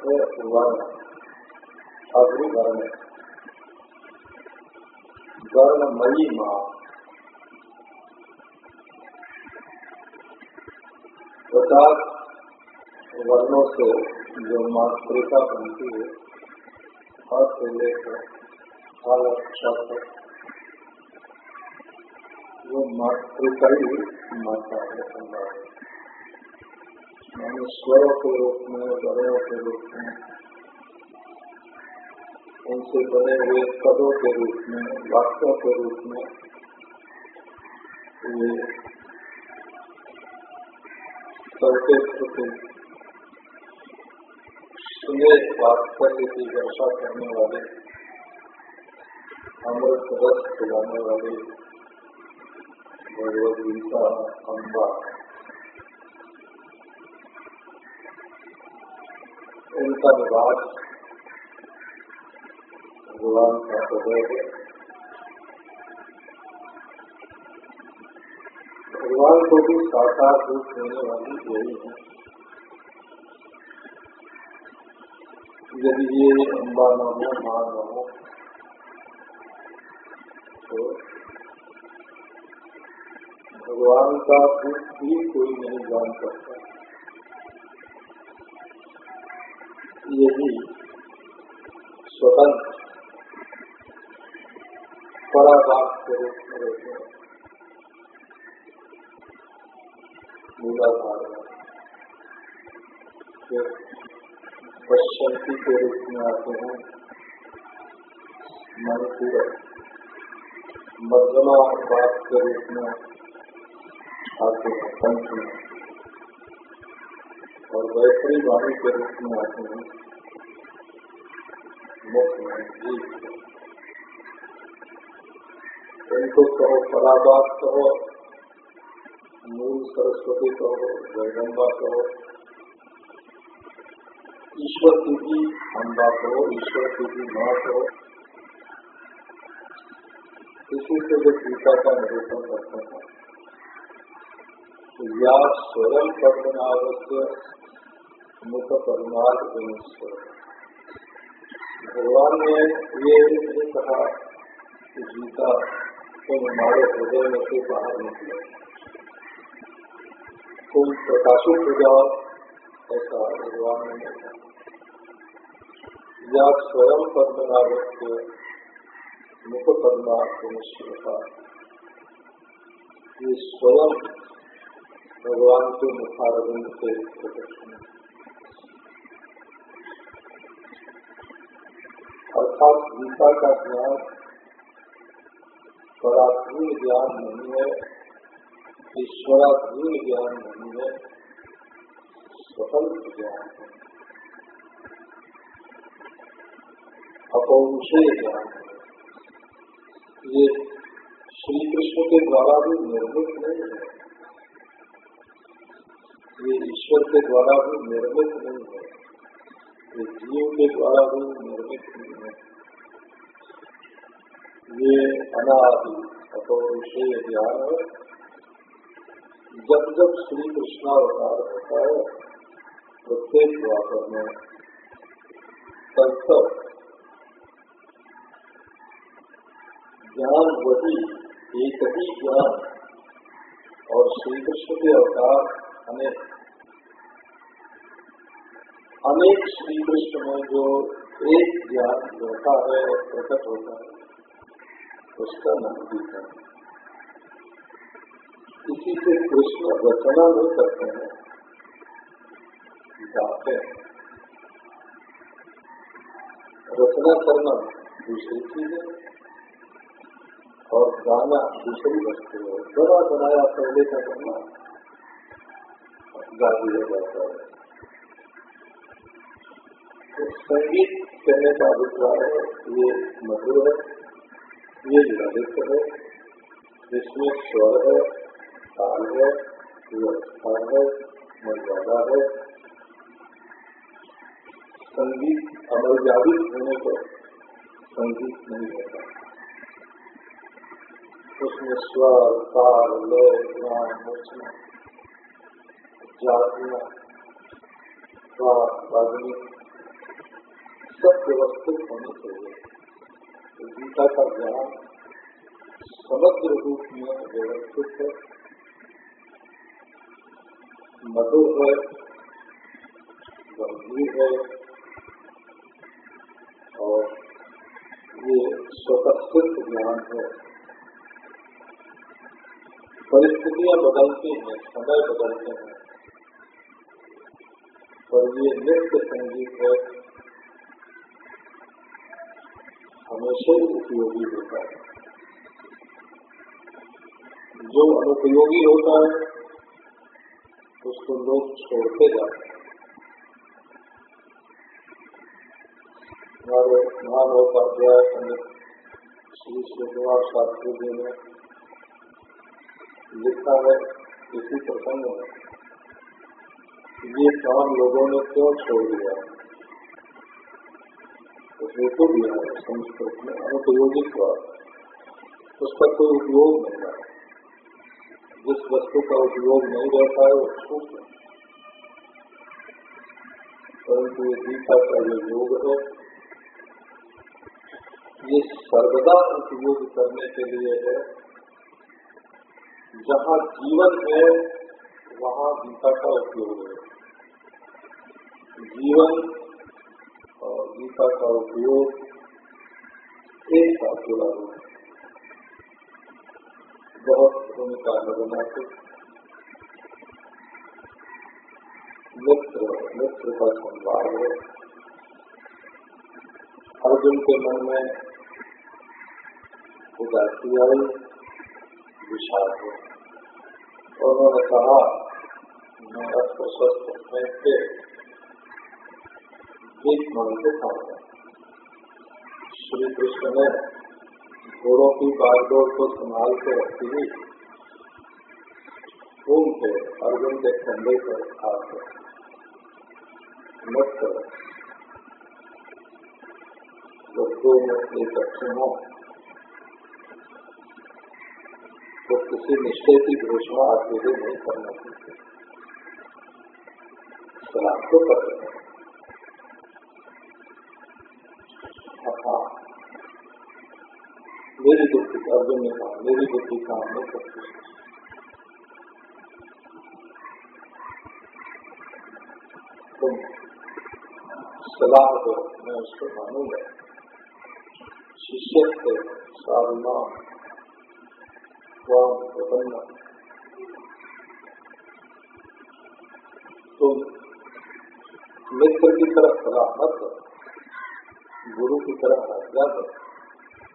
अर्थ है। वर्ण वर्णमयी माँ। पचास वर्णों से जो मातृका बनती है और से लेकर अलग शब्द वो मातृका ही माता है स्वरों के रूप में बड़ों के रूप में उनसे बने हुए पदों के रूप में, वाक्यों के रूप में, ये सुने वात्सल्य की वर्षा करने वाले, अमृत रस खिलाने वाले भगवद गीता, अम्बा इनका निवास भगवान का हृदय है। भगवान को भी साकार रूप देने वाली यही है। यदि ये अम्बा न हो, माँ न हो तो भगवान का भी कोई नहीं जान सकता। यही स्वतंत्र पराबाद के रूप में रहते हैं। मूलाधार के रूप में आते हैं। मनपुर मध्यमा बात के रूप में आते हैं। पंच में और वैखरी वाणी के रूप में आते हैं। मुख में इनको कहो पराबाद कहो मूल सरस्वती कहो जगदम्बा कहो ईश्वर की अम्बा कहो ईश्वर की माँ कहो इसी से जो गीता का निरूपण करते हैं। या स्वयं पद्मनाभस्य मुख परमार्थ भगवान ने ये कहा कि गीता तुम हमारे हृदय में से बाहर निकले। तुम प्रकाशित हो जाओ, ऐसा भगवान ने कहा। या स्वयं पद्मनाभस्य मुख पद्मार्थ ये स्वयं भगवान के मुखारविंद से प्रदर्शन अर्थात गीता का ज्ञान पराधीन ज्ञान नहीं है ईश्वराधीन ज्ञान नहीं है, स्वतंत्र ज्ञान है। अपौषय ज्ञान है। ये श्री कृष्ण के द्वारा भी निर्मित नहीं है। ये ईश्वर के द्वारा भी निर्मित नहीं है। ये जीव के द्वारा भी निर्मित नहीं है। ये अनादि अपविषय ज्ञान है। जब जब श्री कृष्ण अवतार होता है, प्रत्येक द्वापर में तब तक ज्ञान वही, एक ही ज्ञान। और श्री कृष्ण के अवतार अनेक। अनेक श्री कृष्ण में जो एक ज्ञान होता है, प्रकट होता है। उसका नाम गीता है इसी से कृष्ण रचना नहीं करते हैं। गाते हैं। रचना करना दूसरी चीज़ है। और गाना दूसरी वस्तु है। बड़ा बनाया पहले का करना गा दिया जाता है। संगीत कहने का अभिप्राय है, ये मधुर है। ये ललित है, जिसमें स्वर है, ताल है व्यवस्था है, मर्यादा है। संगीत अमर्यादित होने पर संगीत नहीं होता। उसमें स्वर, ताल लय ज्ञान जातियाँ रागनी सब व्यवस्थित होने चाहिए। गीता का ज्ञान समग्र रूप में व्यवस्थित है मधुर है गंभीर है और ये स्वतः ज्ञान है। परिस्थितियाँ बदलती हैं, समय बदलते हैं और ये नृत्य संगीत है। हमेशा ही उपयोगी होता है। जो अनुपयोगी होता है, उसको लोग छोड़ते जाते हैं। हमारे महानवोपाध्याय पंडित श्री श्रीनिवास शास्त्री जी ने लिखा है इसी प्रसंग में, ये काम लोगों ने क्यों छोड़ दिया? तो हेतु दिया है संस्कृत में अनुपयोगी स्वाद उसका कोई उपयोग नहीं है जिस वस्तु का उपयोग नहीं रहता है छूट परंतु ये गीता का जो योग है ये सर्वदा उपयोग करने के लिए है। जहाँ जीवन है, वहाँ गीता का उपयोग है। जीवन और गीता का उपयोग एक साथ जुड़ा हुआ है बहुत भूमिका लगाते मित्र मित्र का संवाद है अर्जुन के मन में उदासी आई विषाद है उन्होंने कहा मैं अस्त्र स्वस्थ फेंक के एक मन से श्री कृष्ण ने घोड़ों की बागडोर को संभाल के रखी हुई घूम के अर्जुन के कंधे पर आकर मत तो किसी निश्चय की घोषणा अकेले नहीं करना चाहिए। सलाह तो कर हैं मेरी बुद्धि अर्जुन ने कहा मेरी बुद्धि काम नहीं करती तुम सलाह दो मैं उसको मानूँगा शिष्य से साधना प्रपन्न तुम मित्र की तरफ़ सलाह मत गुरु की कर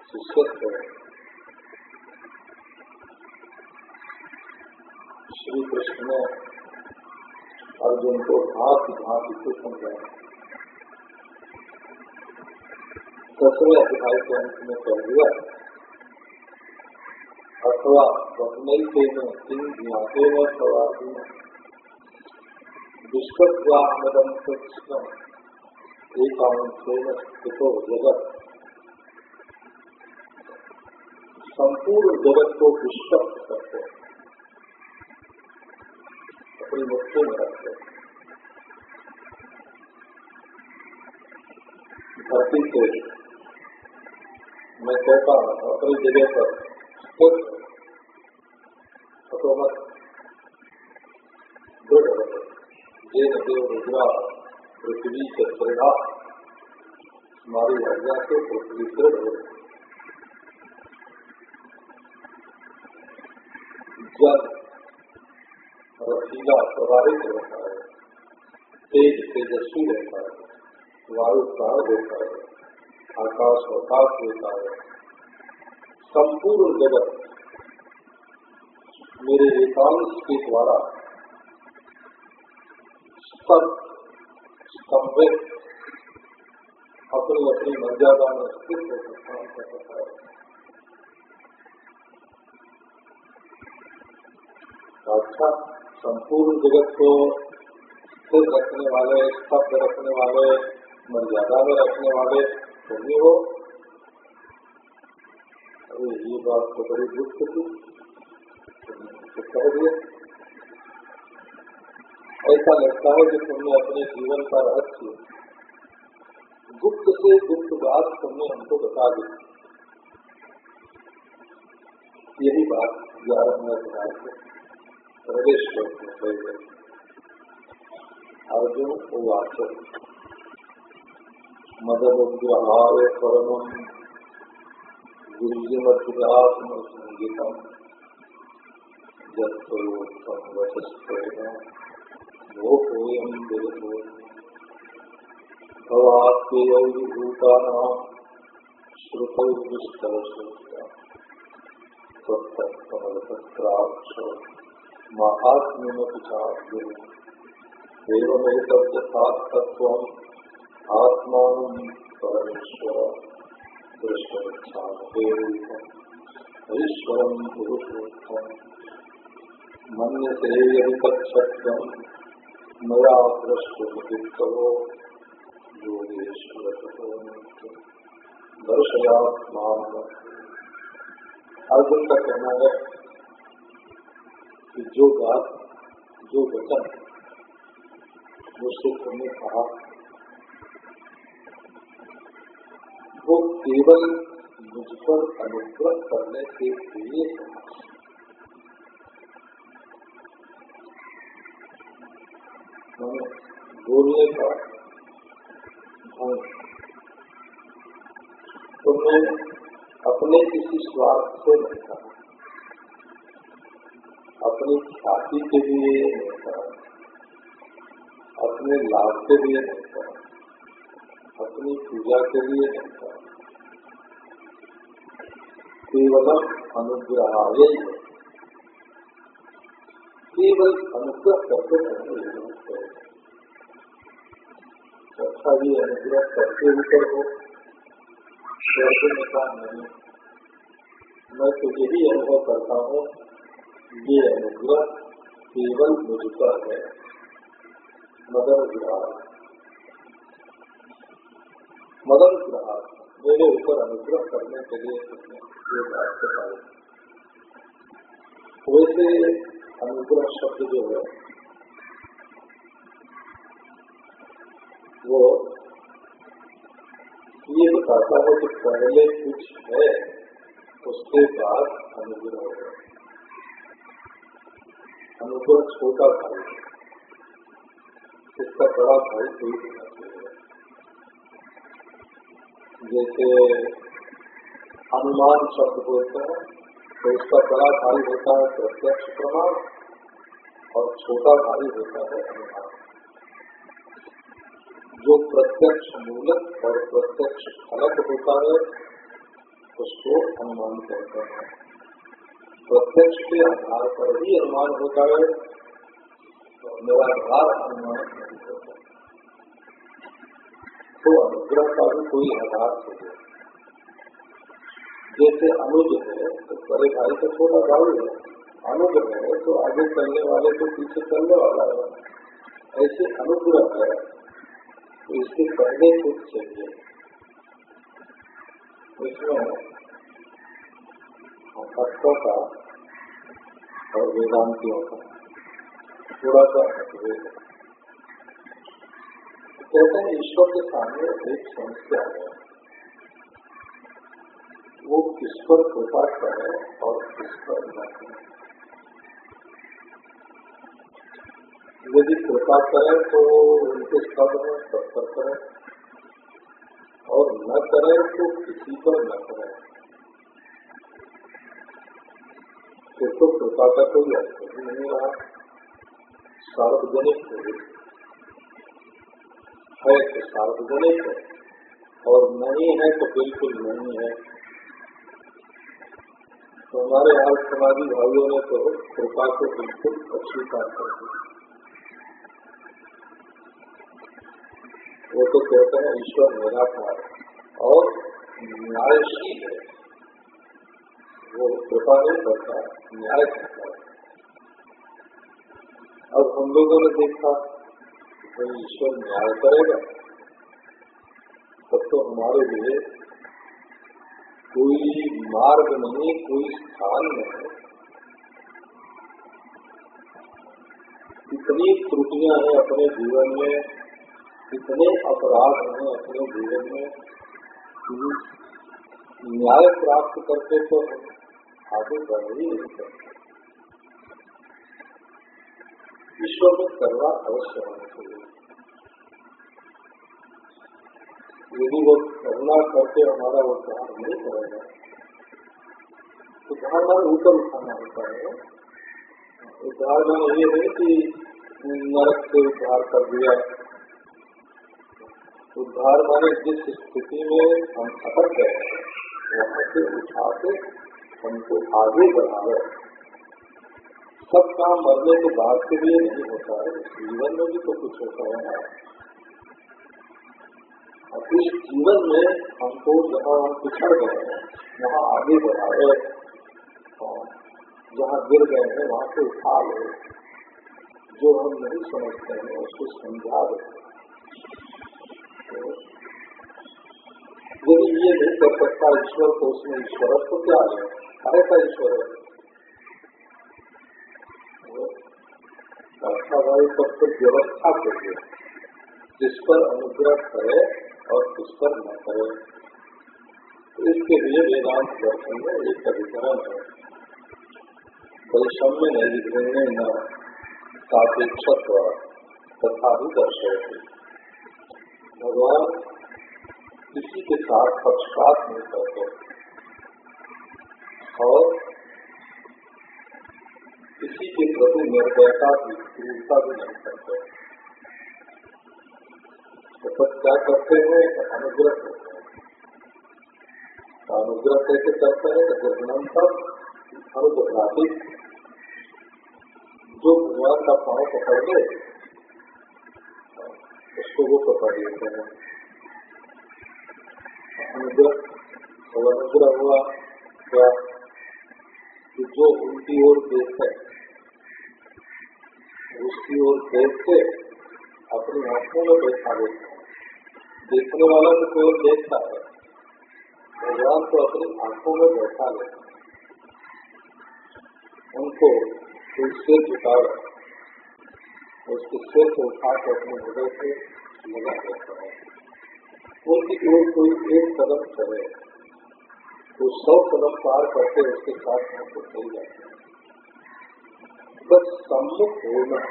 शिष्य करें श्री कृष्ण ने अर्जुन को भांति भांति से समझाया। दसवें अध्याय के अंत में कह दिया, अथवा स्वप्नैतेन किं ज्ञातेन सवासीन विश्वद्वामदं कृष्णम् एकांशेन स्थितो जगत संपूर्ण जगत को विश्वस्त करते अपनी मुक्ति में रखते धरती से मैं कहता हूँ। अपनी जगह पर खुद हकूमत दृढ़ ये देव रुद्रा पृथ्वी के प्रेरणा हमारी से पृथ्वी दृढ़ हो जल रसीला प्रभावित रहता है, तेज तेजस्वी रहता है, वायु प्राण देता है, आकाश प्रकाश देता है, संपूर्ण जगत मेरे एकांश के द्वारा सब स्तंभित अपनी अपनी मर्यादा में स्थित होकर सकता है अच्छा संपूर्ण जगत को स्थिर रखने वाले स्तब्ध रखने वाले मर्यादा में रखने वाले तुम हो अरे ये बात तो बड़ी दुख थी कह ऐसा लगता है कि तुमने अपने जीवन का रहस्य गुप्त से गुप्त बात तुमने हमको बता दी। यही बात ग्यारह मिनट बनाए प्रवेश करते अर्जुन उवाच मदनुग्रहाय परमं गुरुजिमद्रात्मसङ्गितम् यत्त्वयोक्तं वचस्तेन लोकोऽयं विदतो भवाप्ययौ भूतानां श्रुतौ विस्तरश्रुत्या त्वत्तत्कमलपत्राक्ष महात्म्यमपि चार्जुन एवमेतद्यथात्तत्वम् आत्मान परमेश्वर ईश्वरम पुरुषोत्तम मन्यते यदि तत्सत्यम मया दृष्टो योगेश्वर दर्शयात्मान अर्जुन का कहना है कि जो बात जो वचन मुझसे तुमने कहा वो केवल मुझ पर अनुग्रह करने के लिए बोलने का तुमने अपने किसी स्वार्थ से नहीं कहा अपनी ख्याति के लिए अपने लाभ के लिए नहीं अपनी पूजा के लिए नहीं था केवल अनुग्रह केवल अनुग्रह करते अच्छा भी अनुग्रह करते ऊपर हो नहीं मैं तो यही अनुभव करता हूँ ये अनुग्रह केवल मुझ पर है मदर विहार मदन ग्रह मेरे ऊपर अनुग्रह करने के लिए ये बात वैसे अनुग्रह शब्द जो है वो ये बताता है कि पहले कुछ है, उसके बाद अनुग्रह है अनुग्रह छोटा भाई। इसका बड़ा भाई कोई जैसे अनुमान शब्द बोलते हैं तो उसका बड़ा भाई होता है प्रत्यक्ष प्रमाण, और छोटा भाई होता है अनुमान जो प्रत्यक्ष मूलक और प्रत्यक्ष फलक होता है, उसको अनुमान कहते हैं। प्रत्यक्ष के आधार पर ही अनुमान होता है तो निराधार अनुमान नहीं होता। तो अनुग्रह का भी कोई आधार नहीं जैसे अनुज है तो बड़े भाई तो छोटा भाई है। अनुग्रह है तो आगे चलने वाले को पीछे चलने वाला है। ऐसे अनुग्रह है इसके पहले कुछ चाहिए इसमें भक्तों का और वेदांतियों का थोड़ा सा मतभेद है। कहते हैं ईश्वर के सामने एक समस्या है। वो किस पर कृपा करे और किस पर न करे। यदि कृपा करे तो उनके सब में सब पर करे। और न करे तो किसी पर न करें। फिर तो कृपा का कोई अर्थ नहीं रहा। सार्वजनिक है। तो सार्वजनिक है। और नहीं है तो बिल्कुल नहीं है। तो हमारे हाल समाजी भाइयों ने तो कृपा को बिल्कुल अस्वीकार कर दिया। वो तो कहते हैं ईश्वर निराकार और न्यायशील है। वो कृपा नहीं करता न्याय करता है। अब हम लोगों ने देखा कि ईश्वर न्याय करेगा, तब तो हमारे लिए कोई मार्ग नहीं, कोई स्थान नहीं। इतनी त्रुटियाँ हैं अपने जीवन में इतने अपराध हैं, अपने जीवन में। न्याय प्राप्त करके तो आगे बढ़ ही नहीं सकते। ईश्वर में करना अवश्य होना चाहिए। यदि वो करना करके हमारा वो उद्धार नहीं करेगा उद्धार मान ऊपर उठाना होता है। उद्धार मान ये नहीं कि नरक से उद्धार कर दिया। उद्धार माने जिस स्थिति में हम अटक गए वहाँ से उठा के हमको आगे बढ़ावे। सब काम मरने के बाद के लिए नहीं होता है, जीवन में भी तो कुछ होता है इस जीवन में हमको जहाँ हम पिछड़ गए हैं वहाँ आगे बढ़ाए जहाँ गिर गए हैं, वहाँ से उठा ले। जो हम नहीं समझते हैं, उसको समझा दे। यदि ये नहीं कर सकता ईश्वर को उसमें ईश्वर तो क्या है का ईश्वर है अच्छा भाई सब व्यवस्था चाहिए जिस पर अनुग्रह करे और उस पर न करे तो इसके लिए वेदांत दर्शन में एक अधिकरण है परिश्रम में नहीं न सापेक्षत्व तथा भी दर्शय भगवान किसी के साथ पक्षपात नहीं करते। और किसी के प्रति निर्भयता की क्रूरता भी नहीं करते। तो सब क्या करते हैं? अनुग्रह करते हैं। अनुग्रह कैसे करते हैं? तो निर्गुणंतर अनुग्रहाधिक जो भगवान का पाँव पकड़ ले, उसको वो पकड़ लेते हैं। हुआ क्या जो उनकी ओर है उसकी ओर देख के अपनी आँखों में बैठा लेते हैं देखने वाला तो केवल देखता है भगवान को अपनी आँखों में बैठा ले उनको से झुकावे उसके सिर को उठा के अपने हृदय से लगा देता है उनकी ओर कोई एक कदम चले तो सौ कदम पार करके उसके साथ हमको चल जाते हैं। बस सम्मुख होना,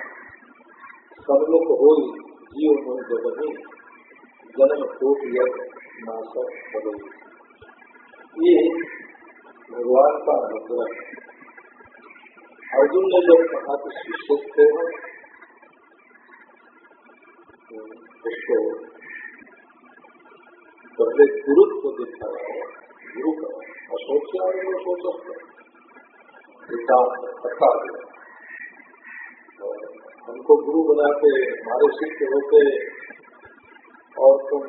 सम्मुख हो ही जीव में जब नहीं जन्म कोट नाशक बदल। ये भगवान का अनुग्रह अर्जुन ने जब कहा कि शिष्य थे उसको पहले गुरुत्व को दिखाया गुरु का अशोक से आगे वो सोच सकता हमको गुरु बना के हमारे शिष्य होते, और तुम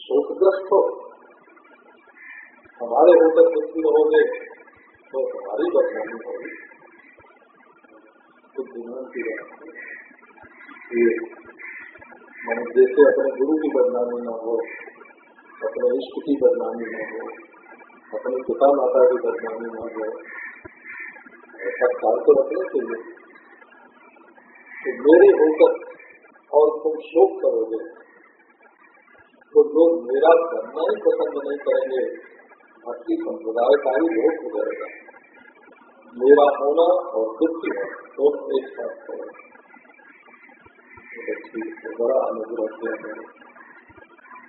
शोकग्रस्त हो। हमारे होकर दुखी रहोगे तो हमारी बदनामी होगी। तो दुनिया की ये मैंने जैसे अपने गुरु की बदनामी न हो अपने इष्ट की बदनामी न हो अपने पिता माता की बदनामी न हो ऐसा ख्याल तो रखने चाहिए तो मेरे होकर और तुम शोक करोगे। तो लोग मेरा करना ही पसंद नहीं करेंगे। भक्ति संप्रदाय का ही लोग जाएगा। मेरा होना और दुख होना दोनों एक साथ करेगा बड़ा अनुग्रह किया है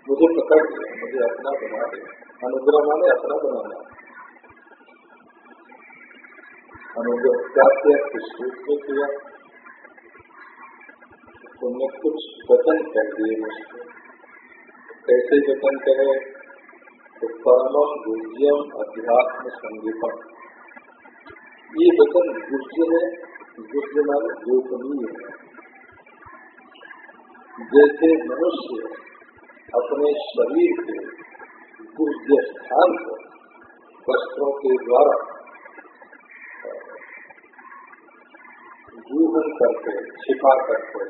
मुझे पकड़ मुझे अपना बना दिया अनुग्रह माने अपना बनाना अनुग्रह क्या किया किस रूप में किया तुमने कुछ वचन कर दिए मुझको कैसे जतन करे तो परमम गुज्यम अध्यात्म संगीतम ये वचन गुज्य है गुज्य माने गोपनीय है जैसे मनुष्य अपने शरीर के गुह्य स्थान को वस्त्रों के द्वारा जूहन करके, छिपा करके,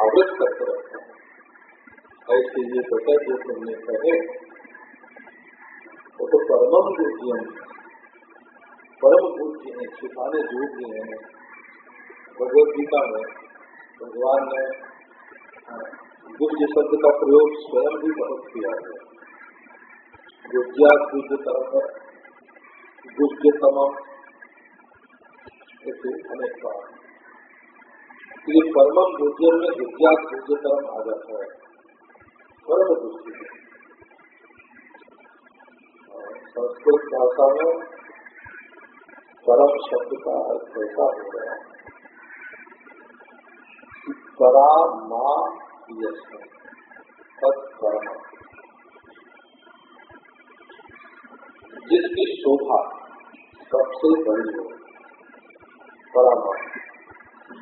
आवृत करके रखते हैं। ऐसे ये बता जो तुमने कहे, वो तो परमम बुद्धियों परम बुद्धि है, छिपाने योग्य है। भगवत में भगवान ने गुज्ज शब्द का प्रयोग स्वयं भी बहुत किया है। तरफ़ गुज्ज तमम अनेक परमम में गुज्जा गुज्ज तरफ़ आ जाता है। परम बुद्धि संस्कृत भाषा में परम शब्द का अर्थ ऐसा हो गया परा माँ जिसकी शोभा सबसे बड़ी हो परामा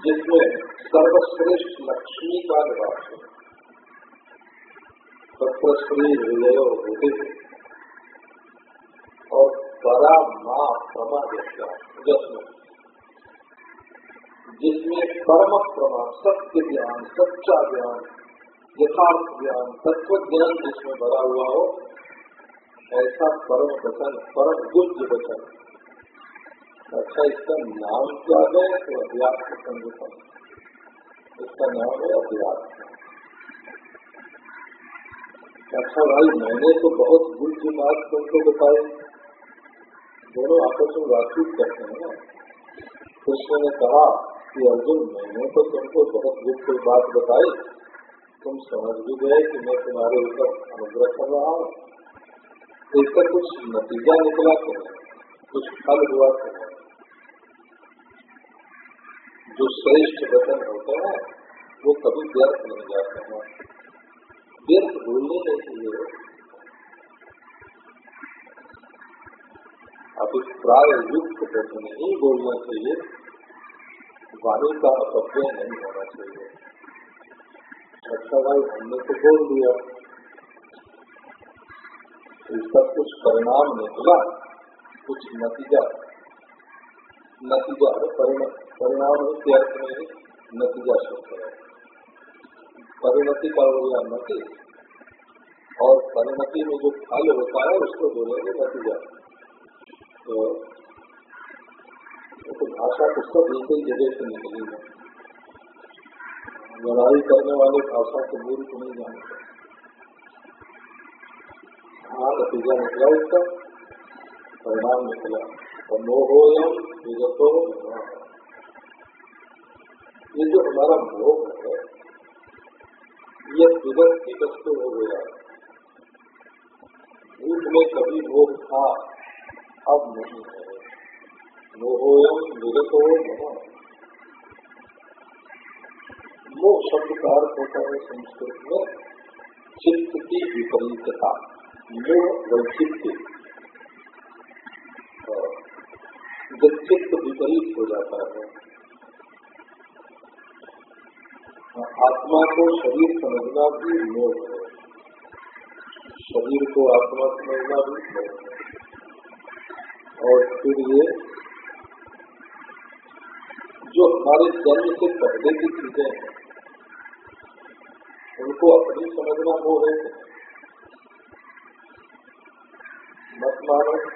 जिसमें सर्वश्रेष्ठ लक्ष्मी का निवास हो सत्वश्री हृदय थे और परा माँ प्रमा जैसा जिसमें जिसमें कर्म प्रमाण सत्य ज्ञान, सच्चा ज्ञान यथार्थ ज्ञान तत्व ज्ञान जिसमें भरा हुआ हो, ऐसा परम वचन, परम बुद्ध वचन। अच्छा इसका नाम क्या है? तो अध्यात्म संगठन इसका नाम है अध्यात्म। अच्छा भाई, मैंने तो बहुत गुज बात तुमको बताई। दोनों आपस में बातचीत करते हैं ना। कृष्ण ने कहा कि अर्जुन, मैंने तो तुमको बहुत गुप्त बात बताई। तुम समझ भी गए कि मैं तुम्हारे ऊपर अनुग्रह कर रहा हूँ। तो इसका कुछ नतीजा निकला तो कुछ फल हुआ तो जो श्रेष्ठ वचन होते हैं, वो कभी व्यर्थ नहीं जाते हैं। व्यर्थ बोलने नहीं चाहिए अभिप्राय युक्त वचन ही बोलना चाहिए। वाणी का अपव्यय नहीं होना चाहिए। अच्छा भाई हमने तो बोल दिया। इसका कुछ परिणाम निकला, कुछ नतीजा। नतीजा है परिणाम अर्थ में नतीजा शब्द है। परिणति का हो गया नति, और परिणति में जो फल होता है, उसको बोलेंगे नतीजा। तो तो भाषा तो सब एक ही जगह से निकली है। लड़ाई करने वाले भाषा के मूल को नहीं जानते हाँ नतीजा निकला इसका। परिणाम निकला। और मोहोयम विगतो ये जो हमारा भोग है, ये विगत की वस्तु हो गया। भूत में कभी भोग था, अब नहीं है। नो हो तो विगतो मोह शब्द का अर्थ होता है संस्कृत में चित्त की विपरीतता मोह वैचित्य जब चित्त विपरीत हो जाता है, आत्मा को शरीर समझना भी मोह है। शरीर को आत्मा समझना भी मोह है। और फिर ये, जो हमारे जन्म से पहले की चीज़ें हैं उनको अपनी समझना हो है मत मानो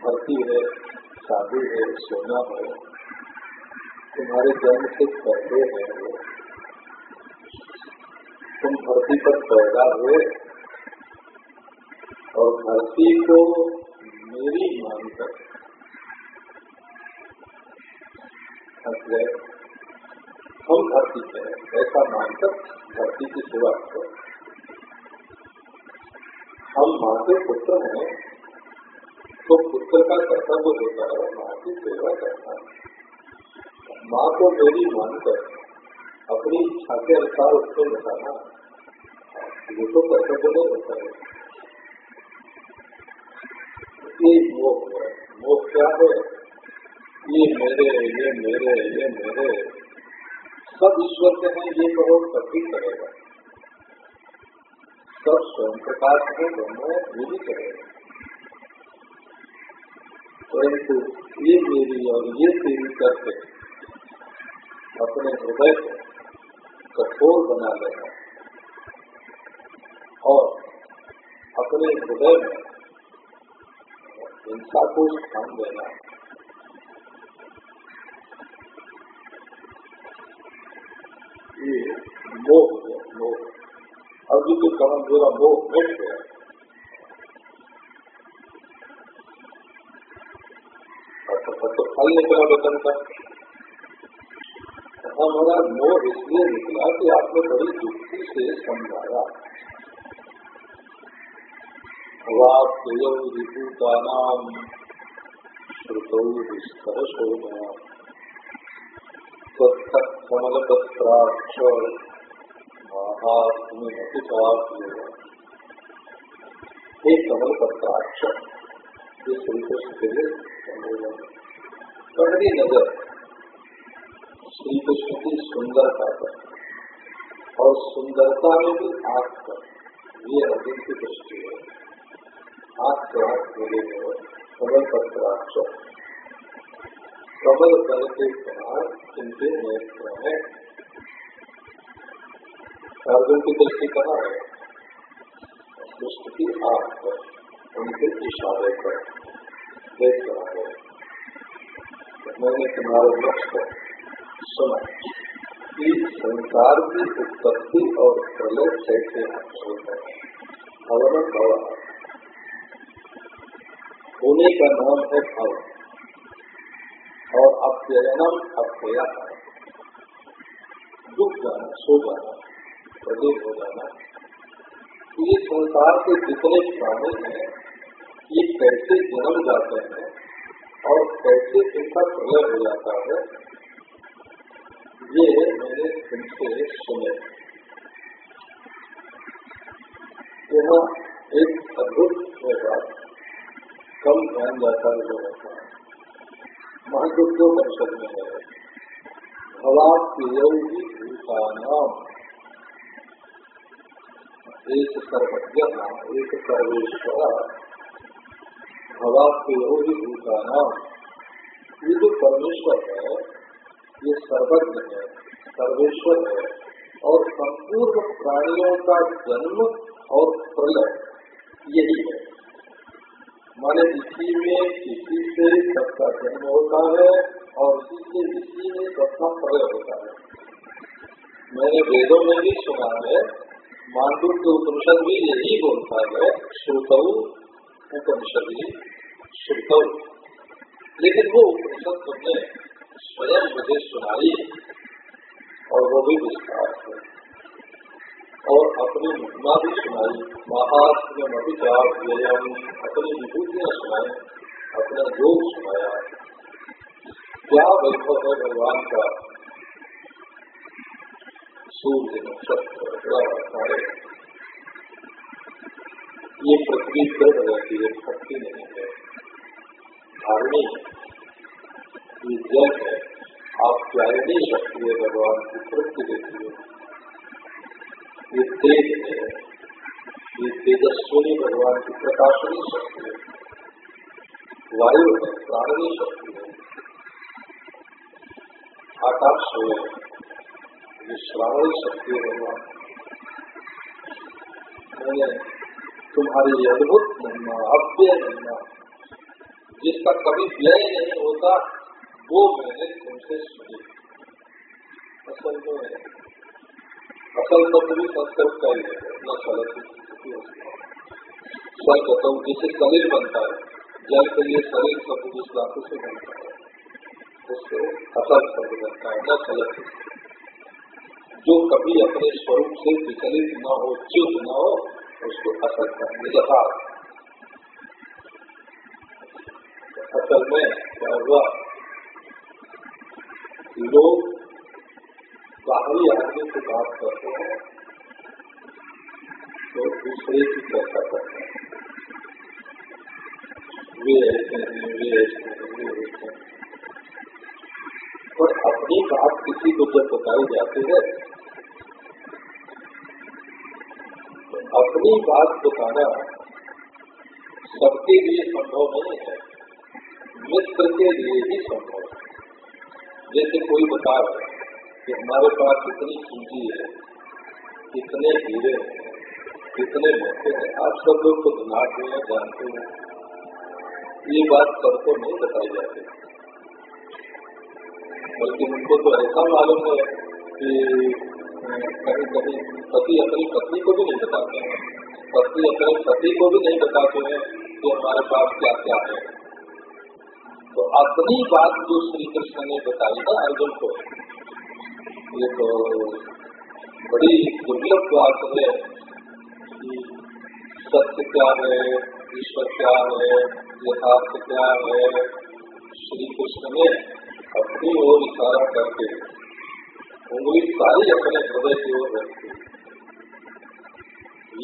भर्ती है, शादी है, सोना है। तुम्हारे जन्म से पहले है वो। तुम धरती पर पैदा हुए। और धरती को मेरी मानकर हम धरती पे ऐसा मानकर धरती की सेवा करो। हम माँ के पुत्र हैं तो पुत्र का कर्तव्य होता है, माँ की सेवा करना। माँ को मेरी मानकर अपनी इच्छा के अनुसार उसको बताना ये तो कर्तव्य नहीं होता है। ये मोह है। क्या है? ये मेरे ये मेरे ये मेरे। सब ईश्वर से हैं ये करो तब भी करेगा सब स्वयं प्रकाश है दोनों भी करेगा परंतु ये मेरी और ये तेरी करके अपने हृदय को कठोर बना लेना। और अपने हृदय में हिंसा को स्थान देना। ये मोह है मोह अभी तो कमल मेरा मोह मिट गया तो फल निकला का हमारा मोह इसलिए निकला कि आपने बड़ी युक्ति से समझाया वाक्य रिपुता नाम श्रुतौ विस्तरशोभा कमलपत्राक्ष महात्म्यपिताप्य हे कमल पत्राक्ष ये के लिए श्री की सुंदरता पर और सुंदरता में भी आँख पर ये अर्जुन की दृष्टि है आँख के आँख बोले कमल पत्राक्ष कमल दल के जिनके नेत्र है अर्जुन की दृष्टि कहाँ है? दृष्टि की आँख पर। उनके इशारे पर। देख रहा है। मैंने तुम्हारे लक्ष्य सुना। कि संसार की उत्पत्ति और प्रलय कैसे होता है। भवन भवन होने का नाम है भवन। और अप्ययनम अप्यय दुख जाना, सो जाना, प्रदेश हो जाना। ये संसार के जितने प्राणी हैं, ये कैसे जन्म जाते हैं और कैसे इनका प्रलय हो जाता है, ये मैंने तुमसे सुने। यहाँ एक अद्भुत कम ध्यान जाता है। परिषद में है। भवाप्रियोगी भूतानाम एक सर्वज्ञ नाम एक सर्वेश्वर भवाप्रियोगी भूतानाम ये जो परमेश्वर है, ये सर्वज्ञ है, सर्वेश्वर है, और संपूर्ण प्राणियों का जन्म और प्रलय यही है। माने इसी में, इसी से सबका जन्म होता है और इसी से, इसी में सबका प्रलय होता है। मैंने वेदों में भी सुना है मांडू के उपनिषद भी यही बोलता है श्रुतऊ उपनिषद ही श्रुतऊ लेकिन वो उपनिषद तुमने स्वयं मुझे सुनाई और वो भी विस्तार है और अपनी महिमा भी सुनाई महात्म अभिचार्यम अपनी विभूतियाँ सुनाई अपना योग सुनाया क्या वैभव है भगवान का? सूर्य नक्षत्र सारे ये पृथ्वी गर्भ रहती है, शक्ति नहीं है। धारणी ये जल है। आप प्यारणी शक्ति है भगवान की तृप्ति देती है ये तेज है ये तेजस्वी भगवान की प्रकाशनी शक्ति है। वायु है प्राणी शक्ति है। आकाश है। ये श्रावणी शक्ति है भगवान। मैंने तुम्हारी अद्भुत महिमा, अव्यय महिमा, जिसका कभी व्यय नहीं होता, वो मैंने तुमसे सुनी। असल में असल भी संस्कृत का ही है न स्वल्पतम जिसे शरीर बनता है जल के लिए शरीर शब्द जिस धातु से बनता है, उससे असल शब्द बनता है, न चलती जो कभी अपने स्वरूप से विचलित न हो च्युत न हो, उसको असल करेंगे यथार्थ असल में क्या हुआ? लोग बाहरी आदमी से बात करते हैं तो दूसरे की चर्चा करते हैं। वे ऐसे हैं, वे ऐसे हैं, वे ऐसे हैं। और अपनी बात किसी को जब बताई जाती है तो अपनी बात बताना सबके लिए संभव नहीं है, मित्र के लिए ही संभव है। जैसे कोई बता रहा कि हमारे पास इतनी पूंजी है कितने हीरे कितने मौके हैं, आप सब लोग तो दिमाग में जानते हैं। ये बात सबको नहीं बताई जाती। बल्कि उनको तो ऐसा मालूम है कि कहीं कहीं पति अपनी पत्नी को भी नहीं बताते हैं। पत्नी अपने पति को भी नहीं बताते हैं कि हमारे पास क्या क्या है। तो अपनी बात जो श्री कृष्ण ने बताई ना अर्जुन को ये तो बड़ी दुर्लभ बात है कि सत्य क्या है, ईश्वर क्या है, यथार्थ क्या है, श्री कृष्ण ने अपनी ओर इशारा करके उंगली सारी अपने हृदय की ओर रखती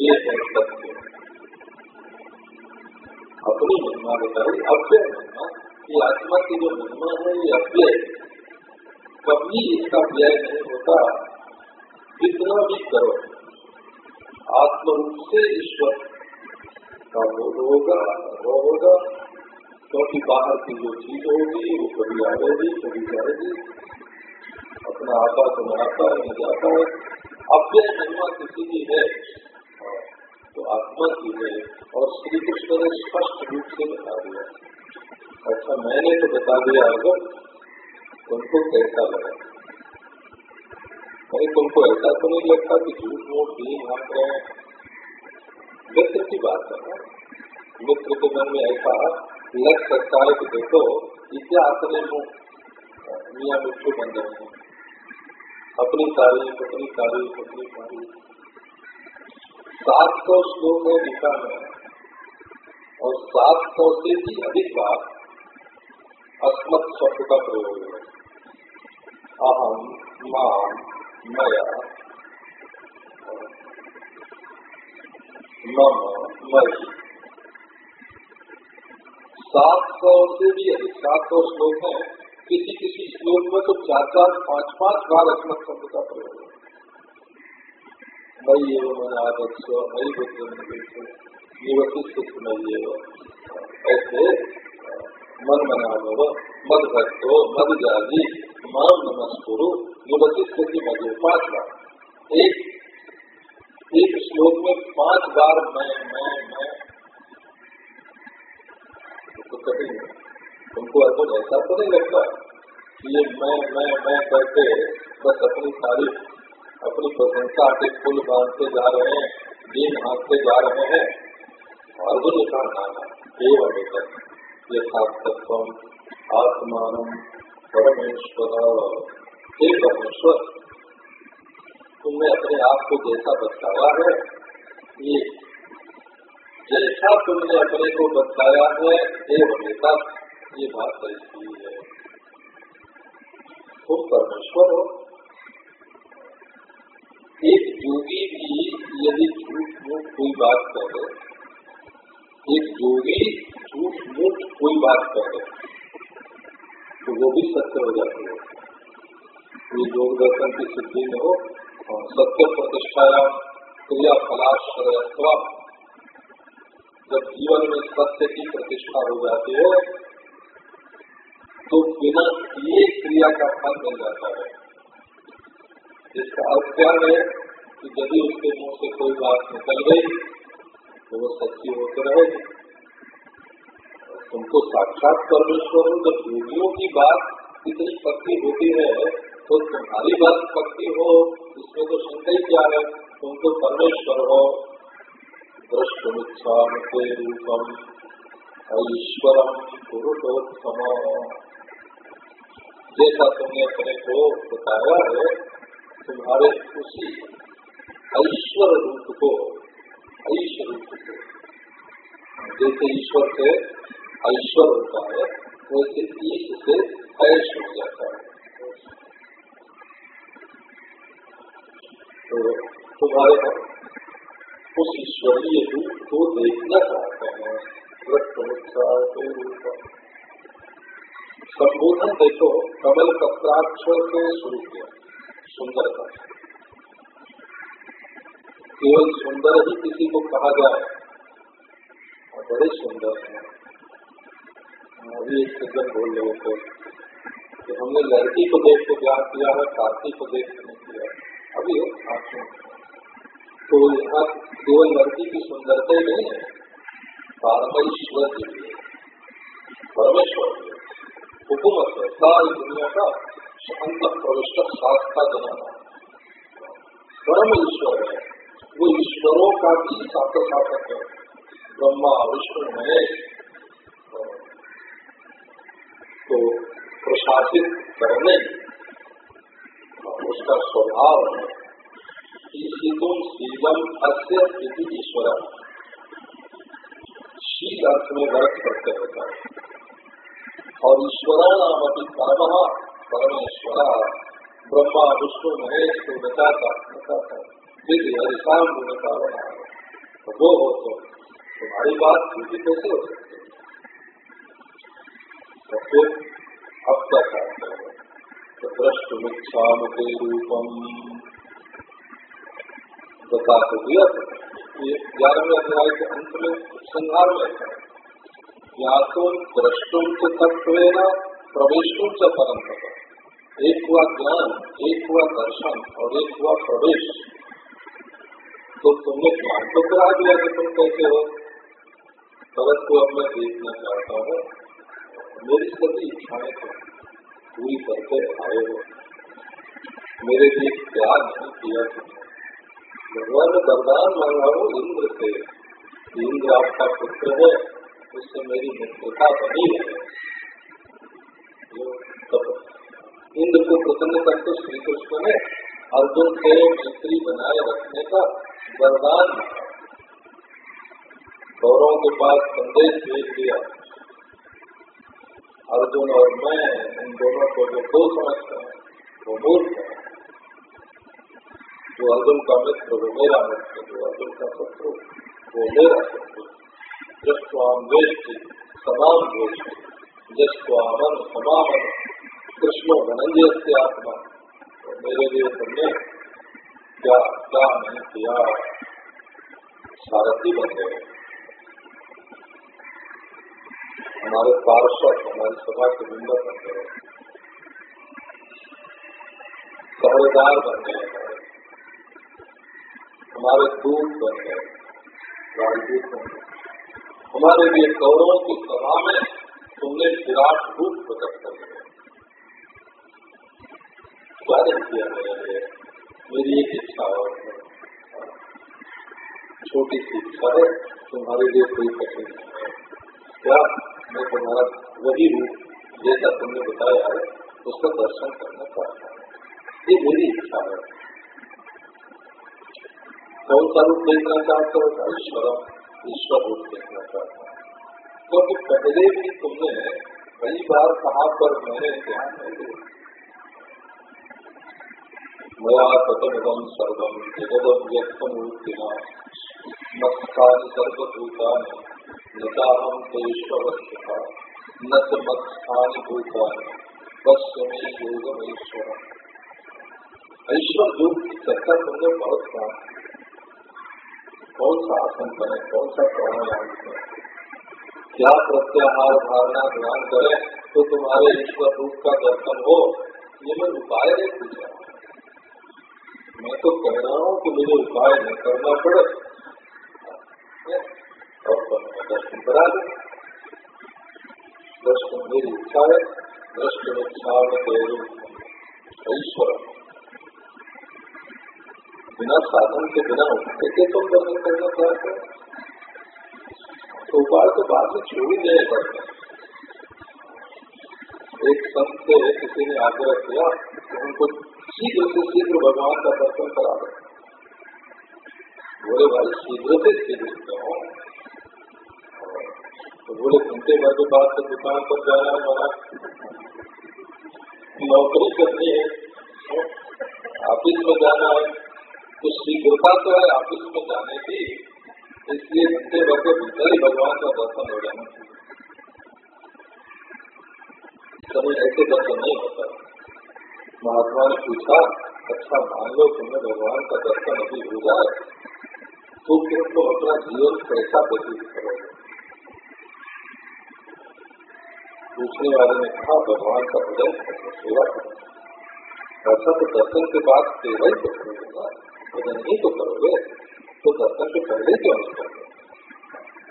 ये है सत्य। अपनी महिमा बताई अव्यय महिमा ये आत्मा की जो महिमा है, ये अव्यय कभी इसका व्यय नहीं होता। कितना भी करो आत्मरूप से ईश्वर का बोध होगा वो होगा। क्योंकि बाहर की जो चीज़ होगी, वो कभी आएगी, कभी जाएगी। अपना आता तो आता है जाता है। अव्यय महिमा किसी की है तो आत्मा की है। और श्री कृष्ण ने स्पष्ट रूप से बता दिया। अच्छा मैंने तो बता दिया, अगर तुमको कैसा लगा? कहीं तुमको ऐसा तो नहीं लगता कि झूठ मूठ भी भाग रहे मित्र की बात है मित्र के मन में ऐसा लग सकता है कि देखो अपने मुँह मियाँ मिट्टू बन रहे हैं। अपनी तारीफ़ अपनी तारीफ़ अपनी तारीफ़। सात सौ श्लोक है गीता में और सात सौ से भी अधिक बार अस्मत शब्द का प्रयोग है। अहम मान मया मम मई सात सौ से भी अधिक, सात सौ श्लोक है। किसी किसी श्लोक में तो चार चार, पाँच पाँच बार अस्मत शब्द का प्रयोग है मई एवं अनादक्ष मई निवसित मई ऐसे मन मनाव मद भक्तो मद जाति मान नमस्कुरु निवसित की मज़े पाँच बार एक एक श्लोक में पाँच बार मैं मैं मैं। तो कठिन है। तुमको ऐसा ऐसा तो नहीं लगता कि ये मैं मैं मैं करके बस अपनी तारीफ़ अपनी प्रशंसा के फूल बांधते जा रहे हैं, दिन हाँकते जा रहे हैं। अर्जुन का नाम है एवं यथार्थत्व आत्मान परमेश्वर। हे परमेश्वर, तुमने अपने आप को जैसा बताया है, ये जैसा तुमने अपने को बताया है एवं ये बात ऐसी है। तुम परमेश्वर हो। एक जोगी भी यदि झूठ मूठ कोई बात करे एक जोगी झूठ मूठ कोई बात करे तो वो भी सत्य हो जाती है। कोई योग दर्शन की सिद्धि में हो और सत्य प्रतिष्ठाया क्रिया फलाश्रयत्व जब जीवन में सत्य की प्रतिष्ठा हो जाती है तो बिना किए क्रिया का फल मिल जाता है। इसका अर्थ क्या है कि यदि उसके मुँह से कोई बात निकल गई तो वो सच्ची होते रहेगी तुमको साक्षात परमेश्वर हो, जब योगियों की बात इतनी पक्की होती है तो तुम्हारी बात पक्की हो इसमें तो शंका ही क्या है? तुम तो परमेश्वर हो। दृष्टमिच्छा रूपम ईश्वरम पुरुषोत्तम। जैसा तुमने अपने को बताया है, तुम्हारे उसी ऐश्वर रूप को जैसे ईश्वर से ऐश्वर होता है वैसे ईश से ऐश हो जाता है। तो तुम्हारे उस ईश्वरीय रूप को देखना चाहते हैं के। संबोधन देखो, कमल पत्राक्षर से शुरू किया सुंदरता केवल सुंदर ही किसी को कहा जाए बड़े सुंदर हैं। अभी एक सज्जन बोल रहे थे कि हमने लड़की को देख के प्यार किया है कार्तिक को देख के नहीं किया अभी आँखों तो यहाँ केवल लड़की की सुंदरता ही नहीं है, परमेश्वर की परमेश्वर हुकूमत है। सारी दुनिया का अंत प्रविष्ट शास्त्रा जनाना परम ईश्वर है, वो ईश्वरों का भी साथ है। ब्रह्मा विष्णु महेश। तो प्रशासित करने उसका स्वभाव है। ईशितुम शीलम अस्य ईश्वर शील अर्थ में वर्ष करते होता है। और ईश्वर नाम अभी परम, परमेश्वर। ब्रह्मा विष्णु महेश को बचाता बचाता यदि हरिशाम भूमिका बना तो वो हो। तो तुम्हारी बात सीधी कैसे हो सकती तो फिर अब आते हैं? तो दृष्ट मुख्याम के रूपम। बता तो दिया था। ग्यारहवें अध्याय के अंत में संहार में है या तो द्रष्टुम से तत्व प्रवेशुम से परम एक हुआ ज्ञान, एक हुआ दर्शन और एक हुआ प्रवेश। तो तुमने ज्ञान तो करा दिया कि तुम कैसे हो? परंतु अब मैं देखना चाहता हूँ मेरी सभी इच्छाएँ तो पूरी करके आए हो मेरे लिए प्यार नहीं किया। भगवान ने वरदान मांगा वो इंद्र से इंद्र आपका पुत्र है उससे मेरी मित्रता बनी है इंद्र को प्रसन्न करके श्री कृष्ण ने अर्जुन के मित्री बनाए रखने का वरदान गौरव के पास संदेश भेज दिया। अर्जुन और मैं इन दोनों को जो दो समझते हैं, वो मूर्ख है। जो अर्जुन का मित्र, वो मेरा मित्र, जो अर्जुन का शत्रु, वो मेरा शत्रु। जस्वाम वेष्टि समान वेष्टि जस्वामन समावन कृष्ण धनंजय से आत्मा। तो मेरे लिए तुमने क्या क्या नहीं किया? सारथी बन गए। हमारे पार्षद हमारी सभा के मेंबर बन गए। पहरेदार बन गए। हमारे दूध बन गए। राजदूत बन गए। हमारे लिए कौरों की सभा में तुमने विराट रूप प्रकट कर दिया। नहीं किया मेरे लिए। मेरी एक इच्छा और छोटी सी इच्छा है। तुम्हारे लिए कोई कठिन नहीं है। क्या मैं तुम्हारा वही रूप जैसा तुमने बताया है, उसका दर्शन करना चाहता हूँ। ये मेरी इच्छा है। कौन सा रूप देखना चाहते हो? ईश्वर। ईश्वर रूप देखना चाहता हूँ। क्योंकि पहले भी तुमने कई बार कहा, पर मैंने ध्यान नहीं दिया। मया कथम सर्वम जगद व्यक्तम रूपिना मत्स्थान सर्वभूतानि। नताहम तो ईश्वर न च मत्स्थान भूतानि बस योगम ईश्वर ईश्वर रूप की चर्चा तुमने बहुत कहा कौन सा आसन करें कौन सा प्राणायाम करें क्या प्रत्याहार धारणा ध्यान करें तो तुम्हारे ईश्वर रूप का दर्शन हो, ये मैं उपाय नहीं पूछ मैं तो कह रहा हूँ कि मुझे उपाय नहीं करना पड़े। तो दर्शन करा दे दर्शन ईश्वर बिना साधन के बिना उठते के तुम दर्शन करना चाहते तो उपाय तो बाद में छोड़ ही नहीं पड़ते एक संत से किसी ने आग्रह किया कि उनको शीघ्र से शीघ्र भगवान का दर्शन करा दो। बोले, भाई, शीघ्र से शीघ्र क्यों तो बोले, घंटे भर के बाद तो दुकान पर जाना है हमारा। नौकरी करनी है। ऑफ़िस में जाना है। तो शीघ्रता तो है, ऑफ़िस में जाने की। इसलिए घंटे भर के भीतर ही भगवान का दर्शन हो जाना कभी ऐसे दर्शन नहीं होता। महात्मा ने पूछा अच्छा मान लो तुम्हें भगवान का दर्शन अभी हो जाए तो फिर तुम अपना जीवन कैसा व्यतीत करोगे? पूछने वाले ने कहा भगवान का भजन सेवा करो ऐसा तो दर्शन के बाद सेवा ही तो करोगे भजन ही तो करोगे तो दर्शन के पहले क्यों नहीं करोगे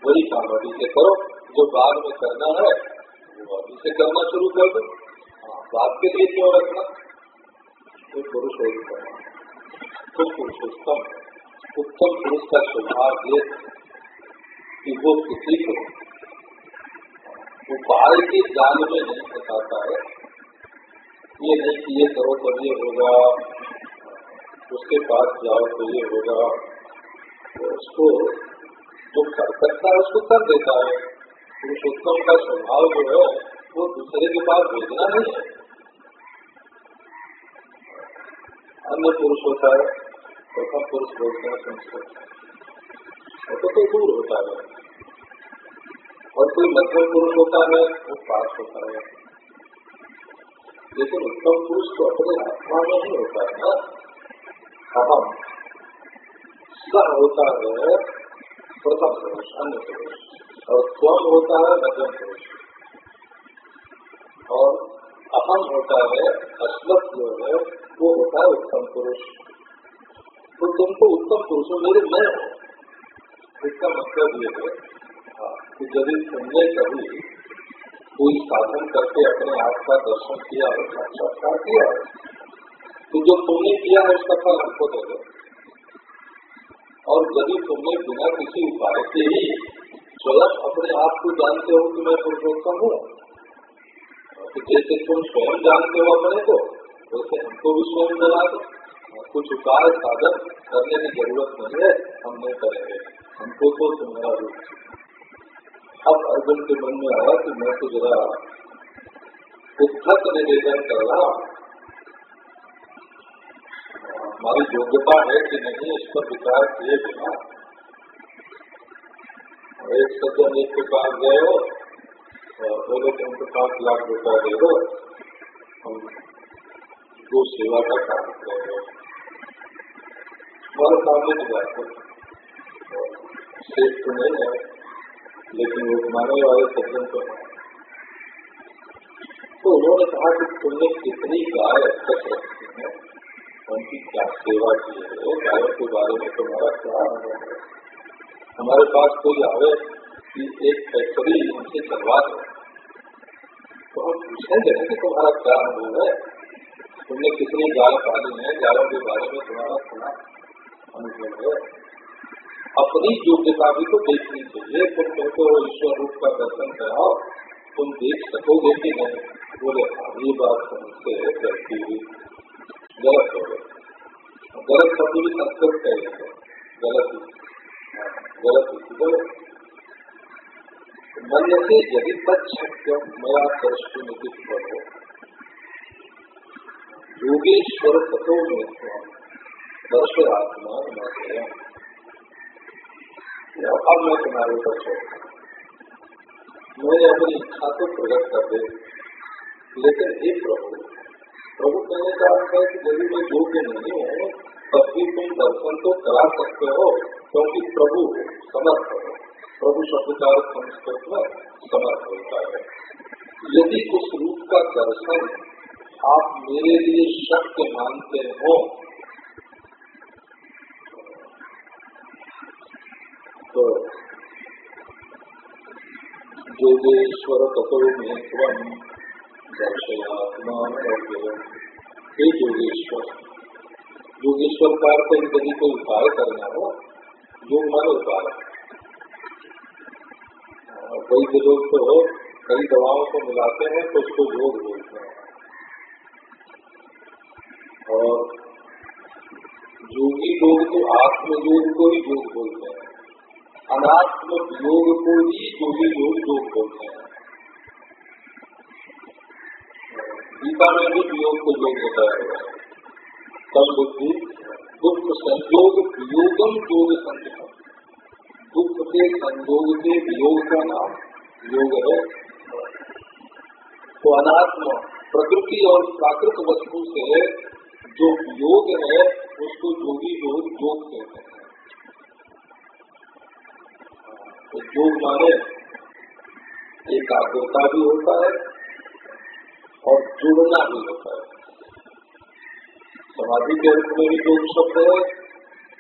वही काम अभी से करो जो बाद में करना है वो अभी से करना शुरू कर दो बात के लिए क्यों रखना तो पुरुष हो तो पुरुषोत्तम उत्तम पुरुष का स्वभाव ये कि वो किसी को उपाय के जाल में नहीं फंसाता है। ये नहीं कि ये करो तो ये होगा, उसके पास जाओ तो ये होगा। तो उसको जो कर सकता है, उसको कर देता है। पुरुषोत्तम का स्वभाव जो है, वो दूसरे के पास भेजना नहीं है। अन्य पुरुष होता है प्रथम पुरुष बोलते हैं, संस्कृत। तो दूर होता है। और कोई मध्यम पुरुष होता है वो पास होता है। लेकिन उत्तम पुरुष तो अपने आत्मा में ही होता है ना। अहम सह होता है प्रथम पुरुष अन्य पुरुष। और स्वम होता है मध्यम पुरुष। और अहम होता है अस्मत जो है वो होता है उत्तम पुरुष। तो तुमको उत्तम पुरुष हो मेरे मैं हो। इसका मतलब ये हाँ, कि यदि तुमने कभी कोई साधन करके अपने आप का दर्शन किया और साक्षात्कार किया तो जो तुमने किया है उसका फल हमको दे दो। और यदि तुमने बिना किसी उपाय के ही स्वयं अपने आप को जानते हो कि मैं पुरुषोत्तम हूँ तो जैसे तुम स्वयं जानते हो अपने को, वैसे हमको भी स्वयं बना दो। कुछ उपाय साधन करने की ज़रूरत नहीं है, हम नहीं करेंगे। हमको तो तुम्हारा रूप अब अर्जुन के मन में आया कि मैं तो जरा उद्धत निवेदन कर रहा हमारी योग्यता है कि नहीं, इस पर विचार किए बिना। एक सज्जन एक के पास गए हो बोले कि उनके पाँच लाख रुपया दे दो। हम गो सेवा का काम करेंगे हमारे सामने की बात है। शेष तो नहीं है। लेकिन वो मानने वाले सज्जन तो है। तो उन्होंने कहा कि तुमने कितनी गाय तक रखी है, उनकी क्या सेवा की है? गायों के बारे में तुम्हारा क्या अनुभव है? हमारे पास कोई आवे कि एक फैक्ट्री उनसे चलवा दो। तो हम पूछेंगे कि तुम्हारा क्या अनुभव है? तुमने कितनी गाय पाली है? गायों के बारे में तुम्हारा सुना अनुभव है? अपनी योग्यता भी तो देखनी चाहिए तुम तुमको ईश्वर रूप का दर्शन कराओ। तुम देख सकोगे कि नहीं। बोले ये बात समझते है करती हुई गलत हो गए गलत शब्द भी संस्कृत कहेंगे गलत गलत गलत मन से यदि तत्व मेरा दृष्टि निकित हो। योगेश्वर तथो में दर्श आत्मा अब मैं तुम्हारे ऊपर छोड़ता मैंने अपनी इच्छा को प्रकट कर दे, लेकिन एक प्रभु प्रभु कहने का अर्थ है कि यदि मैं योग्य नहीं हूँ, तब भी तुम दर्शन तो करा सकते हो, क्योंकि प्रभु समर्थ हो। प्रभु शब्द संस्कृत में समर्थ होता है। यदि उस रूप का दर्शन आप मेरे लिए शक्य मानते हो तो योगेश्वर तथो में स्वम दर्शयात्मान हे योगेश्वर योगेश्वर का अर्थ यदि कोई उपाय करना हो। योग मन उपाय कई लोग तो कई दवाओं को मिलाते हैं तो उसको योग बोलते हैं। और योगी लोग तो आत्मयोग को ही योग बोलते हैं। अनात्म योग को ही योगी लोग योग बोलते हैं। गीता में भी योग को योग बताया कल बुद्धि, दुख संयोग वियोगम योग संगठन दुख के संयोग के योग का नाम योग है। तो अनात्म प्रकृति और प्राकृत वस्तु से जो योग है, उसको योगी योग योग कहते हैं। योग माने एकाग्रता भी होता है और जुड़ना भी होता है। समाधि के अर्थ में भी योग शब्द है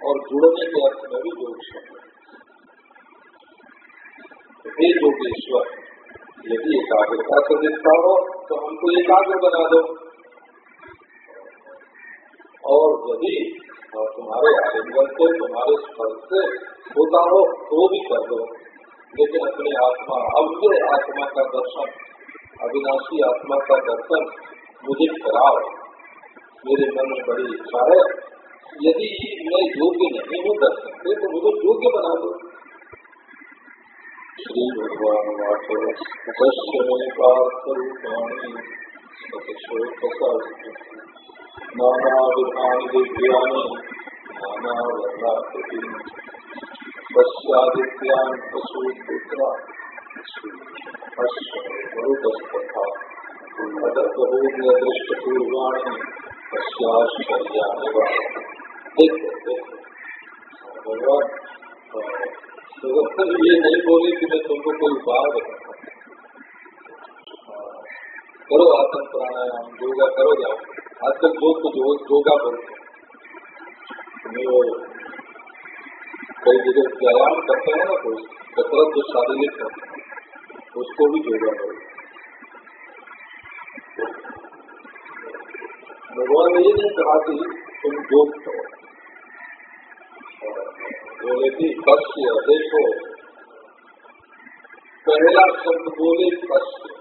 और जुड़ने के अर्थ में भी योग शब्द है। योगेश्वर यदि एकाग्रता से दिखता हो तो हमको एकाग्र बना दो। और यदि तुम्हारे आलिंगन से, तुम्हारे स्पर्श से होता हो तो भी कर दो। लेकिन अपने आत्मा अव्य आत्मा का दर्शन, अविनाशी आत्मा का दर्शन मुझे कराओ। मेरे मन में बड़ी इच्छा है। यदि मैं योग्य नहीं हूँ दर्शन से तो मुझे योग्य बना दो। श्री भगवान नाना विधान दिव्यानि नाना वर्णाकृति पश्चाश्चर्यानि देखो देखो भगवान ये नहीं बोले कि मैं तुमको कोई बताता करो आसन प्राणायाम योगा करो जाओ आजकल जो कुछ योगा बोलते कई जगह व्यायाम करते हैं ना कोई कसरत जो शारीरिक करते हैं उसको भी योगा करो भगवान ने ये नहीं कहा कि तुम योग करो बोले कि कश्य देखो पहला शब्द बोले कश्य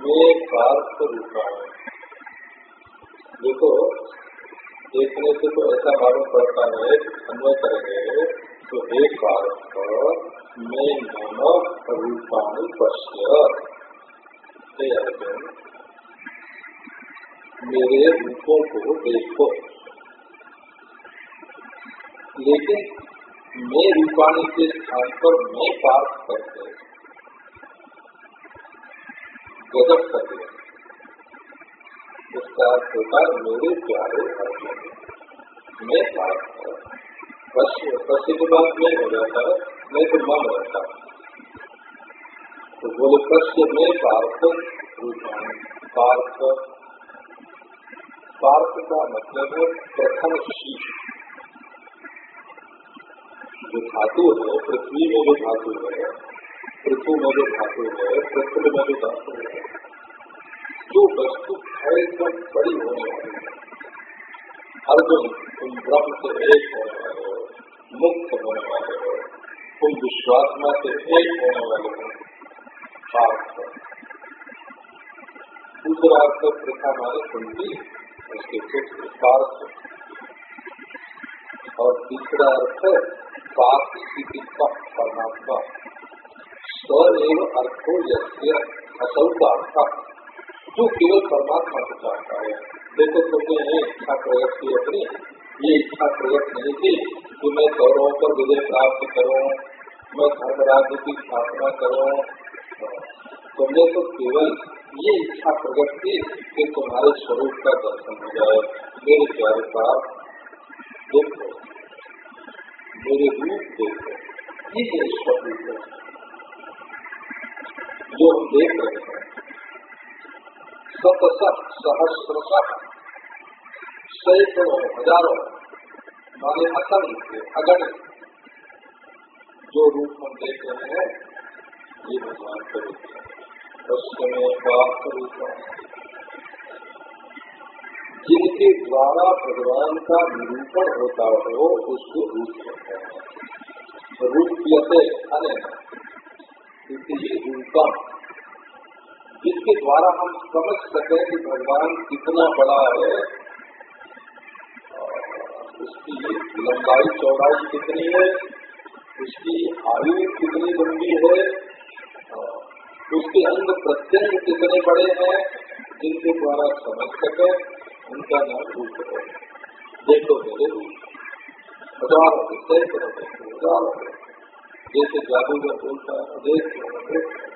मैं पार्थ रूपा देखो देखने से तो ऐसा मालूम पड़ता है अन्वय करेंगे तो एक पार्थ मैं मम रूपाणी पश्य मेरे रूपों को देखो। लेकिन मैं रूपाणी के स्थान पर मैं पार्थ करके गजब कर दिया अर्थ होता मेरे प्यारे मैं पश्य के बाद मैं हो जाता है मैं तो मन रहता तो बोले पश्य में पार्थ पार्थ पार्थ का मतलब है प्रथम शीश। जो धातु है, पृथ्वी में जो धातु है, पृथ्वी में जो धातु है, पृथ्वी में जो धातु है जो वस्तु है एकदम बड़ी है अर्जुन तुम ब्रह्म से एक होने वाले हो, मुक्त होने वाले हो। तुम विश्वात्मा से एक होने वाले हो। पार्थ दूसरा अर्थ प्रथा माने कुंती उसके कुछ पार्थ और तीसरा अर्थ है पाप स्थिति का परमात्मा। स्व एवं अर्थो यज्ञ असौ का जो केवल परमात्मा को चाहता है। देखो, तुमने इच्छा प्रकट की अपनी। ये इच्छा प्रकट नहीं थी कि मैं गौरव पर विजय प्राप्त करूँ, मैं धर्म राज्य की स्थापना करूँ। तुमने तो केवल ये इच्छा प्रकट की कि तुम्हारे स्वरूप का दर्शन हो जाए। मेरे प्यारे साथ देखो, मेरे रूप देखो। ये स्वरूप है। जो देख रहे हैं शत सहस्र सैकड़ों हज़ारों। माने असंख्य, अगण। जो रूप हम देख रहे हैं, ये भगवान का रूप है। जिनके द्वारा भगवान का निरूपण होता हो, उसको रूप कहते हैं। रूप अनेक रूपम जिसके द्वारा हम समझ सकें कि भगवान कितना बड़ा है। उसकी लंबाई, चौड़ाई कितनी है? उसकी आयु कितनी लंबी है? उसके अंग प्रत्यंग कितने बड़े हैं? जिनके द्वारा समझ सके, उनका नाम रूप है। देखो मेरे रूप। हज़ार जैसे जादूगर बोलता है देख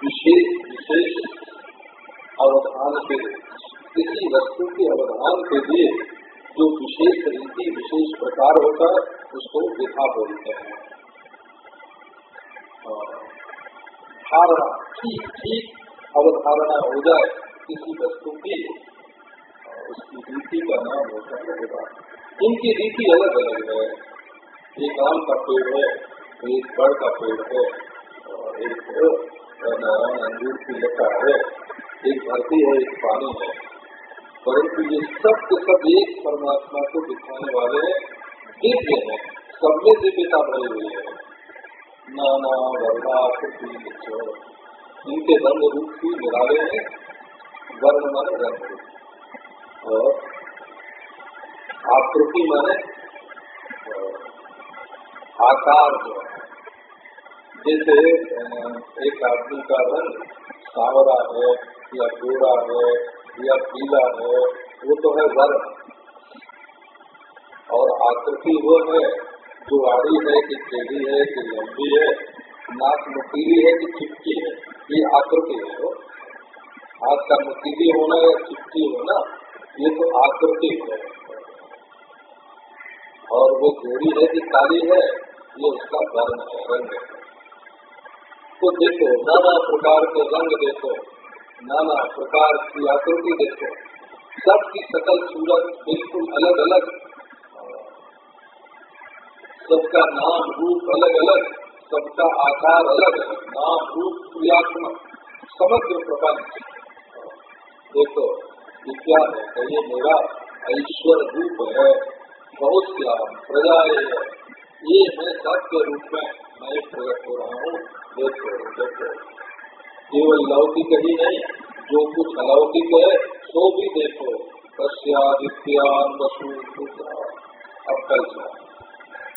विशेष अवधान के किसी वस्तु के अवधान के लिए जो विशेष रीति, विशेष प्रकार होता है, उसको विधा बोलते हैं। धारणा, ठीक ठीक अवधारणा हो जाए किसी वस्तु की उसकी रीति का नाम होता है विधा इनकी रीति अलग अलग है। एक आम का पेड़ है, एक बड़ का पेड़ है, और एक नारायण अंगूर की लता है एक धरती है, एक पानी है। परंतु ये सब के सब एक परमात्मा को दिखाने वाले दिव्य है सब में दिव्यता भरी हुई है। नाना वर्णाकृति इनके रंग रूप की निराले हैं, वर्ण माने रंग और आकृति माने आकार जो है जैसे एक आदमी का रंग सावरा है या गोरा है या पीला है, वो तो है वर्ण। और आकृति वो है जो आड़ी है कि टेढ़ी है कि लंबी है, नाक नुकीली है कि चिपकी है। ये आकृति है वो। हाथ का नुकीली होना या चिपकी होना, ये तो आकृति है। और वो गोरी है कि काली है, ये उसका वर्ण है, रंग है। तो देखो, नाना प्रकार के रंग देखो, नाना प्रकार की आकृति देखो। सबकी सकल सूरत बिल्कुल अलग अलग सबका नाम रूप अलग अलग सबका आकार अलग, नाम रूप क्रियात्मक, समग्र प्रपंच। देखो क्या है? ये मेरा ऐश्वर रूप है, बहुत क्या प्रजा है। ये है सत्य रूप में, मैं प्रकट हो रहा हूँ। केवल लौकिक ही नहीं, जो कुछ अलौकिक है, सो भी देखो। कश्यादित्यान वसु अब कल